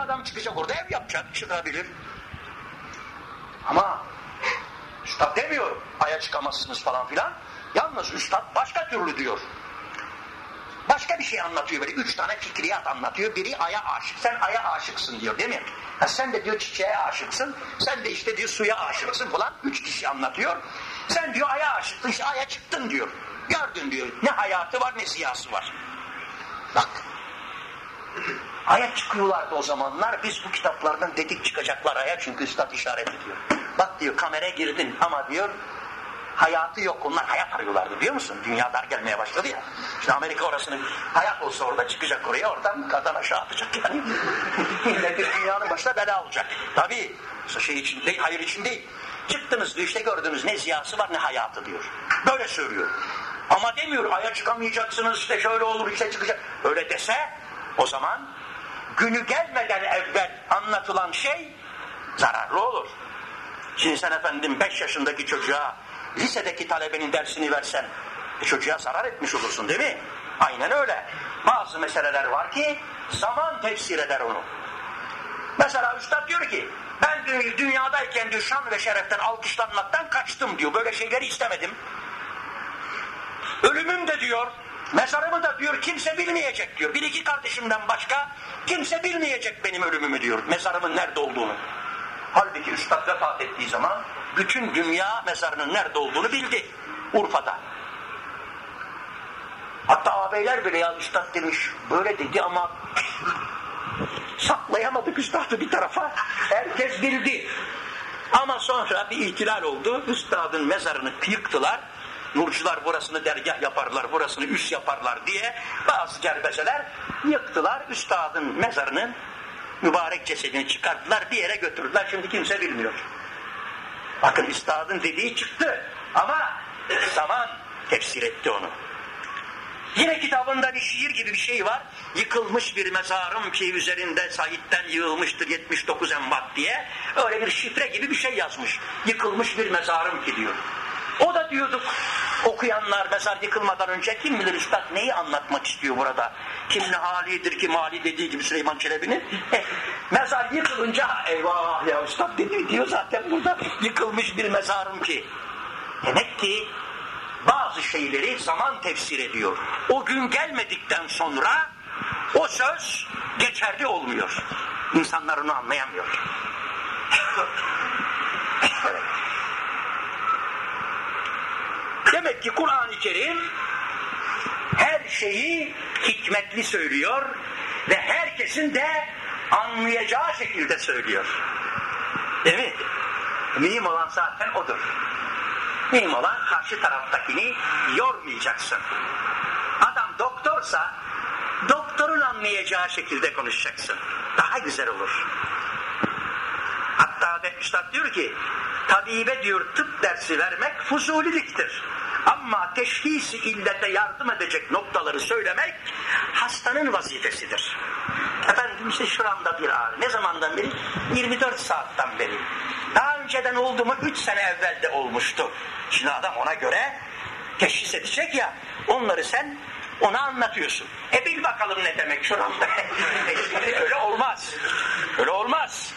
adam çıkacak orada ev yapacak çıkabilir. Ama üstad demiyor aya çıkamazsınız falan filan. Yalnız üstad başka türlü diyor. Başka bir şey anlatıyor böyle. Üç tane fikriyat anlatıyor. Biri aya aşık. Sen aya aşıksın diyor değil mi? Ha, sen de diyor çiçeğe aşıksın. Sen de işte diyor suya aşıksın falan. Üç kişi anlatıyor. Sen diyor aya aşıksın. işte aya çıktın diyor. Gördün diyor. Ne hayatı var ne siyasi var. Bak. Aya çıkıyorlardı o zamanlar. Biz bu kitaplardan dedik çıkacaklar aya çünkü üstad işaret ediyor. Bak diyor kamera girdin ama diyor hayatı yok. Onlar hayat arıyorlardı biliyor musun? Dünya dar gelmeye başladı ya. Şimdi Amerika orasını hayat olsa orada çıkacak oraya oradan kadar aşağı atacak yani. Milletin dünyanın başına bela olacak. Tabii şey için değil, hayır için değil. Çıktınız diyor işte gördünüz ne ziyası var ne hayatı diyor. Böyle söylüyor. Ama demiyor aya çıkamayacaksınız işte şöyle olur işte çıkacak. Öyle dese o zaman günü gelmeden evvel anlatılan şey zararlı olur. Şimdi sen efendim 5 yaşındaki çocuğa lisedeki talebenin dersini versen e çocuğa zarar etmiş olursun değil mi? Aynen öyle. Bazı meseleler var ki zaman tefsir eder onu. Mesela üstad diyor ki ben dünyadayken diyor şan ve şereften alkışlanmaktan kaçtım diyor. Böyle şeyleri istemedim. Ölümüm de diyor mezarımı da diyor kimse bilmeyecek diyor. Bir iki kardeşimden başka kimse bilmeyecek benim ölümümü diyor. Mezarımın nerede olduğunu. Halbuki üstad vefat ettiği zaman bütün dünya mezarının nerede olduğunu bildi. Urfa'da. Hatta ağabeyler bile ya üstad demiş böyle dedi ama saklayamadık üstadı bir tarafa. Herkes bildi. Ama sonra bir ihtilal oldu. Üstadın mezarını yıktılar. Nurcular burasını dergah yaparlar, burasını üs yaparlar diye bazı gerbezeler yıktılar. Üstadın mezarının mübarek cesedini çıkarttılar bir yere götürdüler. Şimdi kimse bilmiyor. Bakın üstadın dediği çıktı ama zaman tefsir etti onu. Yine kitabında bir şiir gibi bir şey var. Yıkılmış bir mezarım ki üzerinde Said'den yığılmıştır 79 embat diye. Öyle bir şifre gibi bir şey yazmış. Yıkılmış bir mezarım ki diyor. O da diyorduk okuyanlar mezar yıkılmadan önce kim bilir üstad neyi anlatmak istiyor burada? Kim ne halidir ki mali dediği gibi Süleyman Çelebi'nin? Eh, mezar yıkılınca eyvah ya üstad dedi diyor zaten burada yıkılmış bir mezarım ki. Demek ki bazı şeyleri zaman tefsir ediyor. O gün gelmedikten sonra o söz geçerli olmuyor. İnsanlar onu anlayamıyor. Demek ki Kur'an-ı Kerim her şeyi hikmetli söylüyor ve herkesin de anlayacağı şekilde söylüyor. Değil mi? Mühim olan zaten odur. Mühim olan karşı taraftakini yormayacaksın. Adam doktorsa doktorun anlayacağı şekilde konuşacaksın. Daha güzel olur. Hatta Üstad diyor ki tabibe diyor tıp dersi vermek fuzuliliktir. Ama teşhisi illete yardım edecek noktaları söylemek hastanın vazifesidir. Efendim işte şuramda bir ağrı. Ne zamandan beri? 24 saatten beri. Daha önceden oldu mu 3 sene evvel de olmuştu. Şimdi adam ona göre teşhis edecek ya onları sen ona anlatıyorsun. E bil bakalım ne demek şuramda. Öyle olmaz. Öyle olmaz.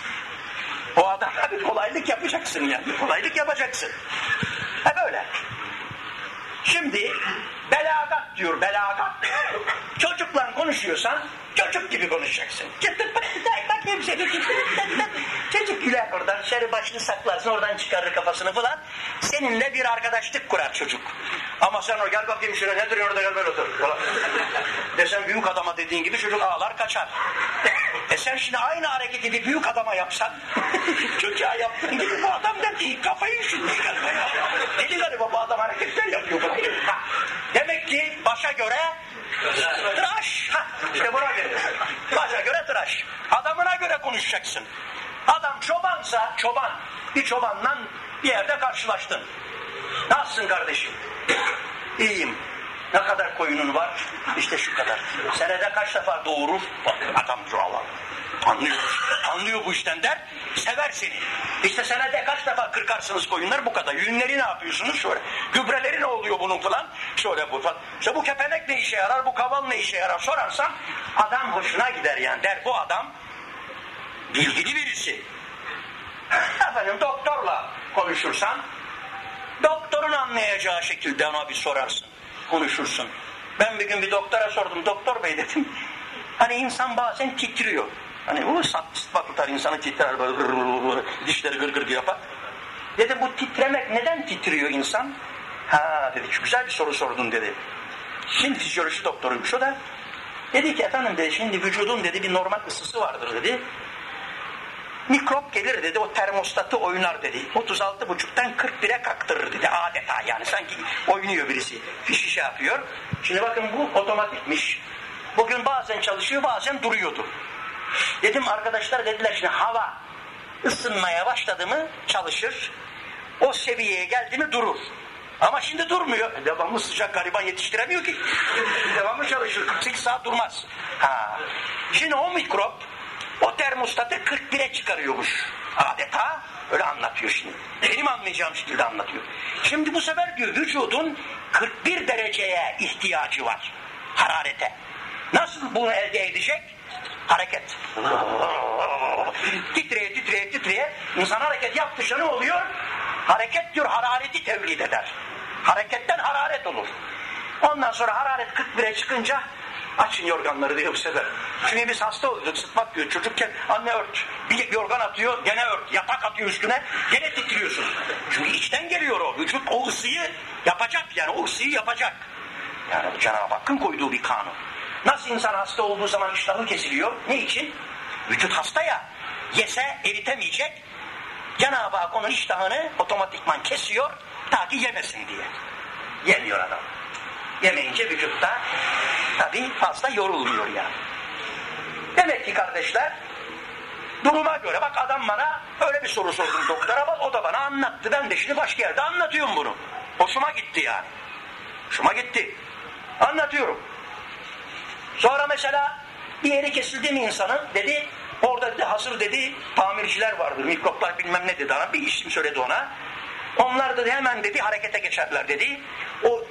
O adama bir kolaylık yapacaksın yani. Kolaylık yapacaksın. Ha böyle. Şimdi belagat diyor belagat. Çocukla konuşuyorsan çocuk gibi konuşacaksın. Çocuk güler oradan şöyle başını saklarsın oradan çıkarır kafasını falan. Seninle bir arkadaşlık kurar çocuk. Ama sen o gel bakayım şuraya ne duruyor orada gel böyle otur. Falan. Desen büyük adama dediğin gibi çocuk ağlar kaçar. E sen şimdi aynı hareketi bir büyük adama yapsan çocuğa yaptığın gibi bu adam der kafayı üşütmüş. Deli galiba bu adam hareketler yapıyor. Başa göre tıraş. Ha, işte buna göre. Başa göre tıraş. Adamına göre konuşacaksın. Adam çobansa çoban. Bir çobanla bir yerde karşılaştın. Nasılsın kardeşim? İyiyim. Ne kadar koyunun var? İşte şu kadar. Senede kaç defa doğurur? Bak adam Allah. Anlıyor. Anlıyor bu işten der. Sever seni. İşte senede kaç defa kırkarsınız koyunlar bu kadar. Yünleri ne yapıyorsunuz? Şöyle. Gübreleri ne oluyor bunun falan? Şöyle bu falan. İşte bu kepenek ne işe yarar? Bu kaval ne işe yarar? Sorarsan adam hoşuna gider yani. Der bu adam bilgili birisi. Efendim doktorla konuşursan doktorun anlayacağı şekilde ona bir sorarsın, konuşursun. Ben bir gün bir doktora sordum, doktor bey dedim. Hani insan bazen titriyor. Hani o sıtma tutar insanı titrer böyle dişleri gır gır yapar. Dedim bu titremek neden titriyor insan? Ha dedi güzel bir soru sordun dedi. Şimdi fizyoloji doktoruymuş o da. Dedi ki efendim dedi şimdi vücudun dedi bir normal ısısı vardır dedi. Mikrop gelir dedi o termostatı oynar dedi. 36,5'tan 41'e kaktırır dedi adeta yani sanki oynuyor birisi. Fişi şey yapıyor. Şimdi bakın bu otomatikmiş. Bugün bazen çalışıyor bazen duruyordu. Dedim arkadaşlar dediler şimdi hava ısınmaya başladı mı çalışır. O seviyeye geldi mi durur. Ama şimdi durmuyor. E, devamlı sıcak gariban yetiştiremiyor ki. Devamlı çalışır. 48 saat durmaz. Ha. Şimdi o mikrop o termostatı 41'e çıkarıyormuş. Adeta öyle anlatıyor şimdi. Benim anlayacağım şekilde anlatıyor. Şimdi bu sefer diyor vücudun 41 dereceye ihtiyacı var. Hararete. Nasıl bunu elde edecek? Hareket. titreye titreye titreye insan hareket yaptıkça ne oluyor? Hareket diyor harareti tevlid eder. Hareketten hararet olur. Ondan sonra hararet 41'e çıkınca açın yorganları diyor bu sefer. Çünkü biz hasta oluyorduk sıtmak diyor. Çocukken anne ört. Bir yorgan atıyor gene ört. Yatak atıyor üstüne gene titriyorsun. Çünkü içten geliyor o. Vücut o ısıyı yapacak yani o ısıyı yapacak. Yani Cenab-ı Hakk'ın koyduğu bir kanun. Nasıl insan hasta olduğu zaman iştahı kesiliyor? Ne için? Vücut hasta ya. Yese eritemeyecek. Cenab-ı Hak onun iştahını otomatikman kesiyor ta ki yemesin diye. Yemiyor adam. Yemeyince vücutta tabi fazla yorulmuyor yani. Demek ki kardeşler duruma göre bak adam bana öyle bir soru sordum doktora bak o da bana anlattı. Ben de şimdi başka yerde anlatıyorum bunu. Hoşuma gitti yani. Hoşuma gitti. Anlatıyorum. Sonra mesela bir yeri kesildi mi insanın dedi orada dedi hazır dedi tamirciler vardır mikroplar bilmem ne dedi ona bir isim söyledi ona. Onlar dedi hemen dedi harekete geçerler dedi. O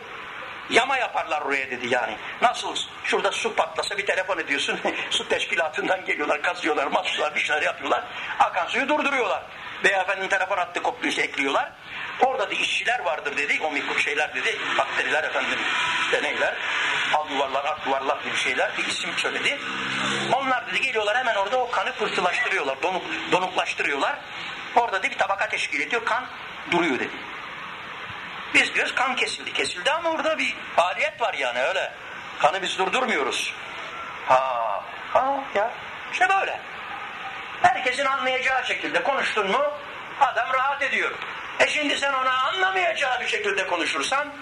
yama yaparlar oraya dedi yani. Nasıl şurada su patlasa bir telefon ediyorsun. su teşkilatından geliyorlar, kazıyorlar, masıyorlar, bir şeyler yapıyorlar. Akan suyu durduruyorlar. Beyefendinin telefon attı kopyası ekliyorlar. Orada da işçiler vardır dedi. O mikrop şeyler dedi. Bakteriler efendim işte neyler. Al yuvarlar, ak yuvarlar gibi şeyler. Bir isim söyledi. Onlar dedi geliyorlar hemen orada o kanı pıhtılaştırıyorlar. Donuk, donuklaştırıyorlar. Orada da bir tabaka teşkil ediyor. Kan duruyor dedi. Biz diyoruz kan kesildi. Kesildi ama orada bir faaliyet var yani öyle. Kanı biz durdurmuyoruz. Ha, ha ya işte böyle. Herkesin anlayacağı şekilde konuştun mu adam rahat ediyor. E şimdi sen ona anlamayacağı bir şekilde konuşursan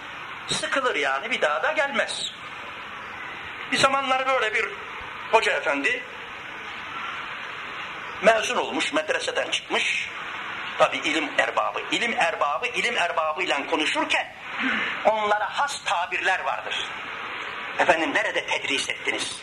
sıkılır yani bir daha da gelmez. Bir zamanlar böyle bir hoca efendi mezun olmuş, medreseden çıkmış. Tabi ilim erbabı. İlim erbabı, ilim erbabıyla konuşurken onlara has tabirler vardır. Efendim nerede tedris ettiniz?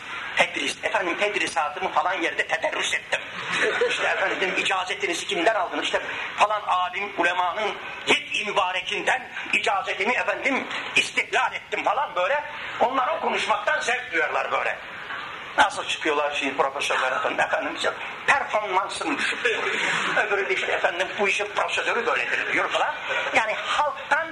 Efendim tedrisatımı falan yerde tederrüs ettim. İşte efendim icazetinizi kimden aldınız? İşte falan alim ulemanın yet-i mübarekinden icazetimi efendim istihlal ettim falan böyle. Onlar o konuşmaktan zevk duyarlar böyle. Nasıl çıkıyorlar şimdi profesörler efendim, efendim işte performansını düşük. Öbürü de işte efendim bu işin prosedürü böyledir diyor falan. Yani halktan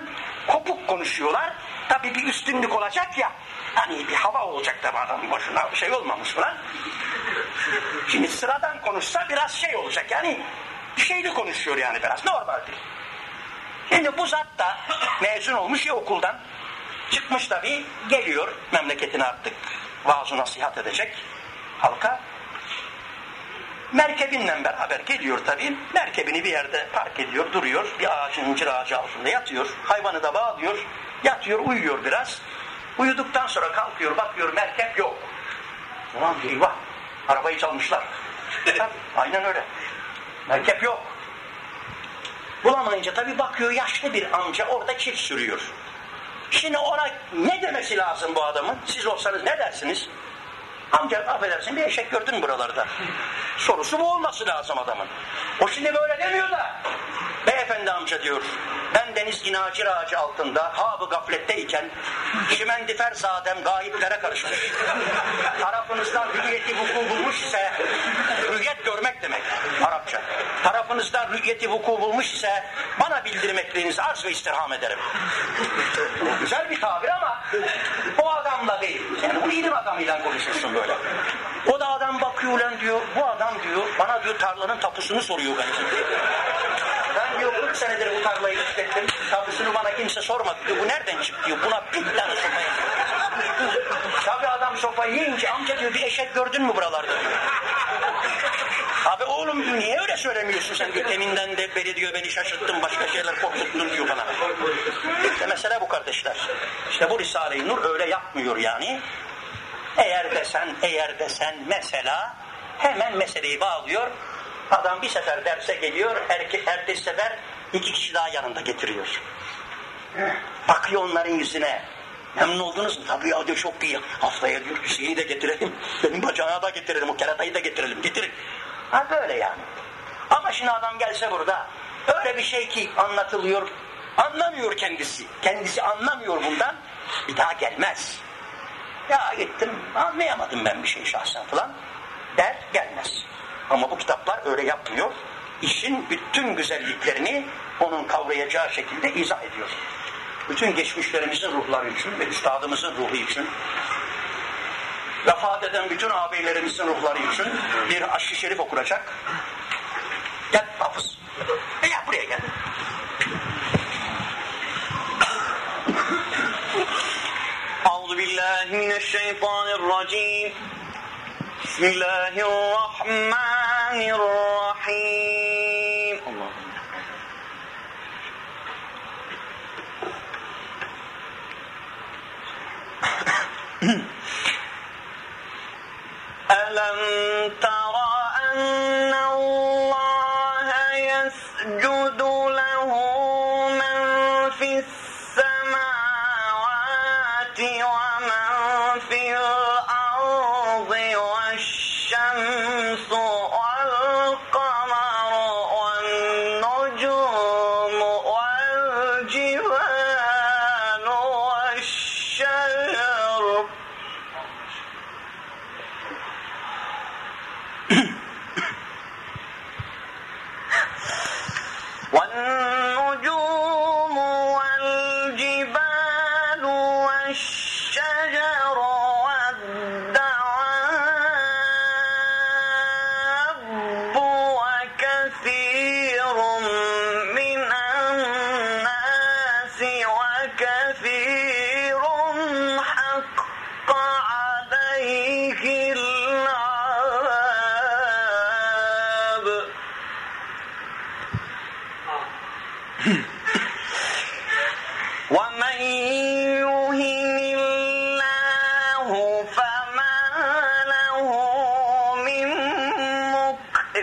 konuşuyorlar. Tabii bir üstünlük olacak ya. Hani bir hava olacak da adamın başına şey olmamış falan. Şimdi sıradan konuşsa biraz şey olacak yani şeyli konuşuyor yani biraz normal değil. Şimdi bu zat da mezun olmuş ya okuldan çıkmış tabii geliyor memleketine artık vaaz nasihat edecek halka. Merkebinle beraber geliyor tabii. Merkebini bir yerde park ediyor, duruyor. Bir ağacın incir ağacı altında yatıyor. Hayvanı da bağlıyor. Yatıyor, uyuyor biraz. Uyuduktan sonra kalkıyor, bakıyor merkep yok. Ulan eyvah, arabayı çalmışlar. Aynen öyle. Merkep yok. Bulamayınca tabii bakıyor yaşlı bir amca orada çift sürüyor. Şimdi ona ne demesi lazım bu adamın? Siz olsanız ne dersiniz? Amca affedersin bir eşek gördün buralarda. Sorusu bu olması lazım adamın. O şimdi böyle demiyor da. Beyefendi amca diyor. Ben deniz inacir ağacı altında habı gafletteyken şimendifer zadem gayiplere karışmış. Tarafınızdan hüviyeti vuku bulmuş ise hüviyet görmek demek. aranızda rü'yeti vuku bulmuş ise bana bildirmeklerinizi arz ve istirham ederim. Güzel bir tabir ama o adamla değil. Yani bu ilim adamıyla konuşursun böyle. O da adam bakıyor lan diyor. Bu adam diyor bana diyor tarlanın tapusunu soruyor ben. Ben diyor 40 senedir bu tarlayı işlettim. Tapusunu bana kimse sormadı diyor. Bu nereden çıktı diyor. Buna bir tane sopa Tabi adam sopayı yiyince amca diyor bir eşek gördün mü buralarda diyor. Abi oğlum diyor niye öyle söylemiyorsun sen diyor. Deminden de beri diyor beni şaşırttın başka şeyler korkuttun diyor bana. İşte mesele bu kardeşler. İşte bu Risale-i Nur öyle yapmıyor yani. Eğer desen, eğer desen mesela hemen meseleyi bağlıyor. Adam bir sefer derse geliyor, erke, ertesi sefer iki kişi daha yanında getiriyor. Bakıyor onların yüzüne. Memnun oldunuz mu? Tabii ya diyor çok iyi. Haftaya diyor Hüseyin'i de getirelim. Benim bacağına da getirelim. O keratayı da getirelim. Getirin. Ha böyle yani. Ama şimdi adam gelse burada öyle bir şey ki anlatılıyor. Anlamıyor kendisi. Kendisi anlamıyor bundan. Bir daha gelmez. Ya gittim anlayamadım ben bir şey şahsen falan. Der gelmez. Ama bu kitaplar öyle yapmıyor. İşin bütün güzelliklerini onun kavrayacağı şekilde izah ediyor. Bütün geçmişlerimizin ruhları için ve üstadımızın ruhu için vefat eden bütün ağabeylerimizin ruhları için bir aşk-ı şerif okunacak. Gel hafız. E gel buraya gel. بالله من الشيطان الرجيم. بسم الله الرحمن الرحيم. الله ألم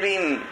giving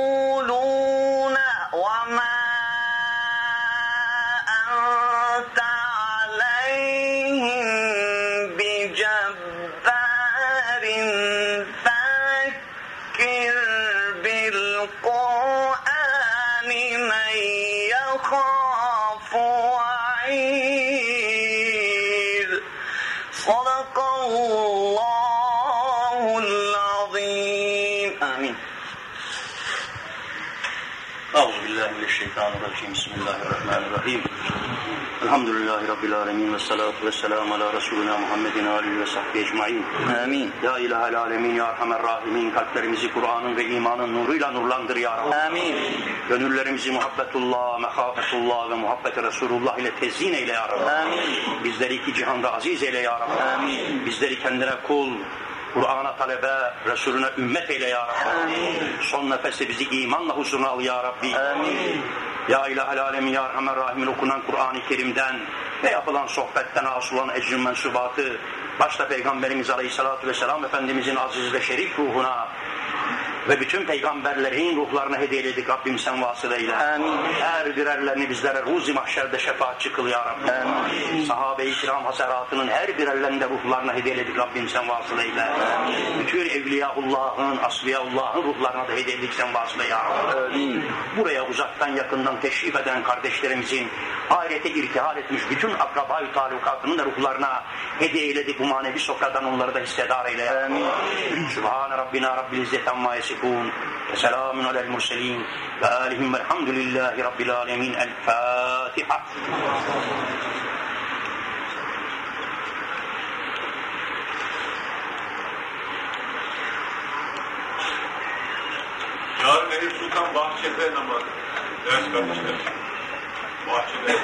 يقولون وما billahi mineşşeytanirracim. Bismillahirrahmanirrahim. Elhamdülillahi rabbil alamin ve salatu vesselamü ala resulina Muhammedin alihi ve sahbihi ecmaîn. Amin. Ya ilahel alemin ya erhamer rahimin. Kalplerimizi Kur'an'ın ve imanın nuruyla nurlandır ya Rabbi. Amin. Gönüllerimizi muhabbetullah, mehafetullah ve muhabbeti Resulullah ile tezyin eyle ya Rabbi. Amin. Bizleri iki cihanda aziz eyle ya Rabbi. Amin. Bizleri kendine kul, Kur'an'a talebe, Resulüne ümmet eyle ya Rabbi. Son nefeste bizi imanla huzuruna al ya Rabbi. Amin. Ya ilahel alemin ya erhamer rahimin okunan Kur'an-ı Kerim'den ve yapılan sohbetten hasıl olan ecrin mensubatı başta Peygamberimiz Aleyhisselatü Vesselam Efendimizin aziz ve şerif ruhuna ve bütün peygamberlerin ruhlarına hediyeledik Rabbim sen vasıl eyle. Amin. Her birerlerini bizlere ruzi mahşerde şefaatçi kıl ya Rabbi. Amin. Sahabe-i kiram haseratının her birerlerinde ruhlarına hediyeledik Rabbim sen vasıl eyle. Amin. Bütün evliyaullahın, asfiyaullahın ruhlarına da hediyeledik sen vasıl eyle ya Rabbi. Amin. Buraya uzaktan yakından teşrif eden kardeşlerimizin ahirete irtihal etmiş bütün akraba-ı talukatının da ruhlarına hediye eyledik bu manevi sofradan onları da hissedar eyle Rabbi. Sübhane Rabbina Rabbil İzzet amma يصفون وسلام على المرسلين. وآلهم الحمد لله رب العالمين. الفاتحة. Yar Elif Sultan bahçede namaz ders kardeşler. Bahçede.